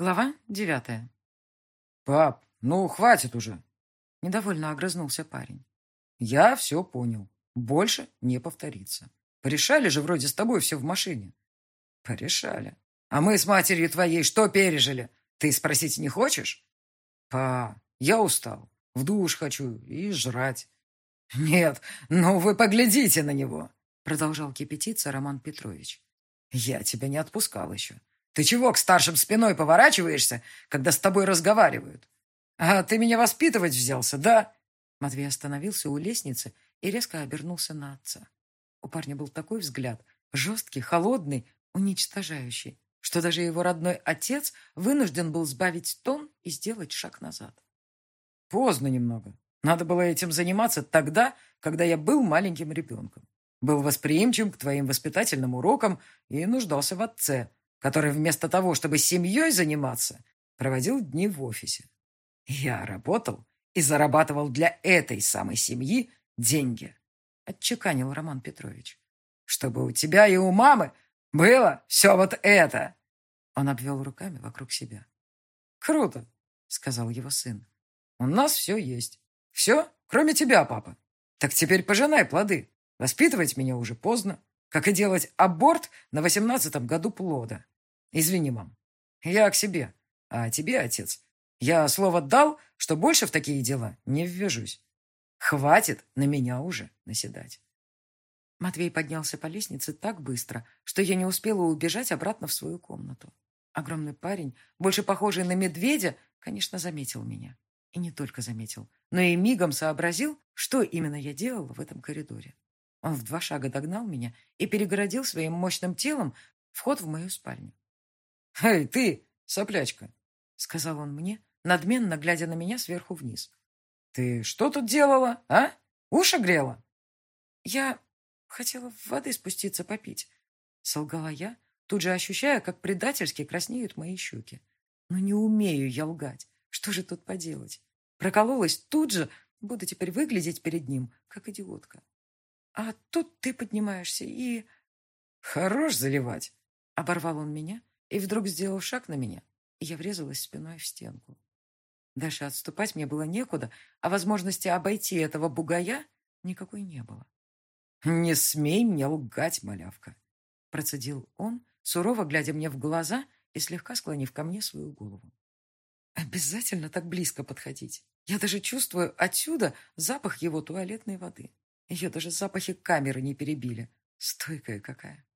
Глава девятая. «Пап, ну хватит уже!» Недовольно огрызнулся парень. «Я все понял. Больше не повторится. Порешали же вроде с тобой все в машине». «Порешали. А мы с матерью твоей что пережили? Ты спросить не хочешь?» «Па, я устал. В душ хочу и жрать». «Нет, ну вы поглядите на него!» Продолжал кипятиться Роман Петрович. «Я тебя не отпускал еще. Ты чего к старшим спиной поворачиваешься, когда с тобой разговаривают? А ты меня воспитывать взялся, да?» Матвей остановился у лестницы и резко обернулся на отца. У парня был такой взгляд, жесткий, холодный, уничтожающий, что даже его родной отец вынужден был сбавить тон и сделать шаг назад. «Поздно немного. Надо было этим заниматься тогда, когда я был маленьким ребенком. Был восприимчив к твоим воспитательным урокам и нуждался в отце, который вместо того, чтобы семьей заниматься, проводил дни в офисе. Я работал и зарабатывал для этой самой семьи деньги, отчеканил Роман Петрович. Чтобы у тебя и у мамы было все вот это. Он обвел руками вокруг себя. Круто, сказал его сын. У нас все есть. Все, кроме тебя, папа. Так теперь пожинай плоды. Воспитывать меня уже поздно как и делать аборт на восемнадцатом году плода. Извини, мам. Я к себе. А тебе, отец, я слово дал, что больше в такие дела не ввяжусь. Хватит на меня уже наседать. Матвей поднялся по лестнице так быстро, что я не успела убежать обратно в свою комнату. Огромный парень, больше похожий на медведя, конечно, заметил меня. И не только заметил, но и мигом сообразил, что именно я делала в этом коридоре. Он в два шага догнал меня и перегородил своим мощным телом вход в мою спальню. «Эй, ты, соплячка!» — сказал он мне, надменно глядя на меня сверху вниз. «Ты что тут делала, а? Уши грела?» «Я хотела в воды спуститься попить», — солгала я, тут же ощущая, как предательски краснеют мои щеки. «Но не умею я лгать. Что же тут поделать?» Прокололась тут же, буду теперь выглядеть перед ним, как идиотка. А тут ты поднимаешься и... Хорош заливать. Оборвал он меня и вдруг сделал шаг на меня, и я врезалась спиной в стенку. Дальше отступать мне было некуда, а возможности обойти этого бугая никакой не было. «Не смей мне лгать, малявка!» Процедил он, сурово глядя мне в глаза и слегка склонив ко мне свою голову. «Обязательно так близко подходить. Я даже чувствую отсюда запах его туалетной воды. Ее даже запахи камеры не перебили. Стойкая какая.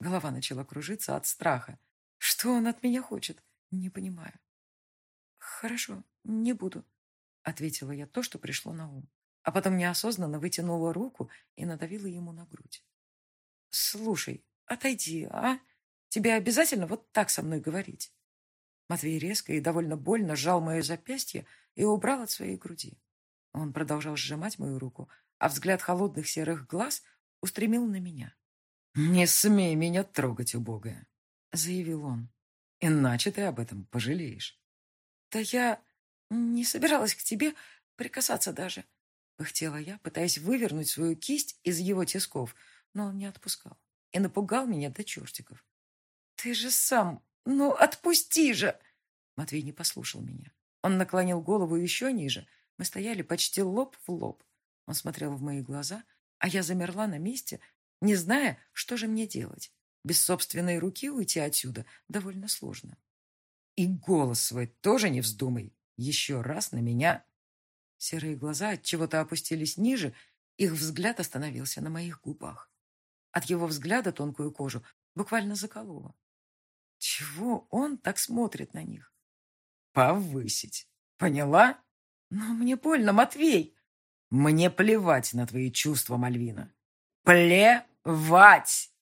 Голова начала кружиться от страха. Что он от меня хочет? Не понимаю. Хорошо, не буду, ответила я то, что пришло на ум. А потом неосознанно вытянула руку и надавила ему на грудь. Слушай, отойди, а? Тебе обязательно вот так со мной говорить? Матвей резко и довольно больно сжал мое запястье и убрал от своей груди. Он продолжал сжимать мою руку, а взгляд холодных серых глаз устремил на меня. «Не смей меня трогать, убогая», — заявил он. «Иначе ты об этом пожалеешь». «Да я не собиралась к тебе прикасаться даже», — пыхтела я, пытаясь вывернуть свою кисть из его тисков, но он не отпускал и напугал меня до чертиков. «Ты же сам... Ну, отпусти же!» Матвей не послушал меня. Он наклонил голову еще ниже. Мы стояли почти лоб в лоб. Он смотрел в мои глаза, а я замерла на месте, не зная, что же мне делать. Без собственной руки уйти отсюда довольно сложно. И голос свой тоже не вздумай. Еще раз на меня. Серые глаза от чего-то опустились ниже, их взгляд остановился на моих губах. От его взгляда тонкую кожу буквально закололо. Чего он так смотрит на них? Повысить. Поняла? Но мне больно, Матвей. Мне плевать на твои чувства, Мальвина. Плевать!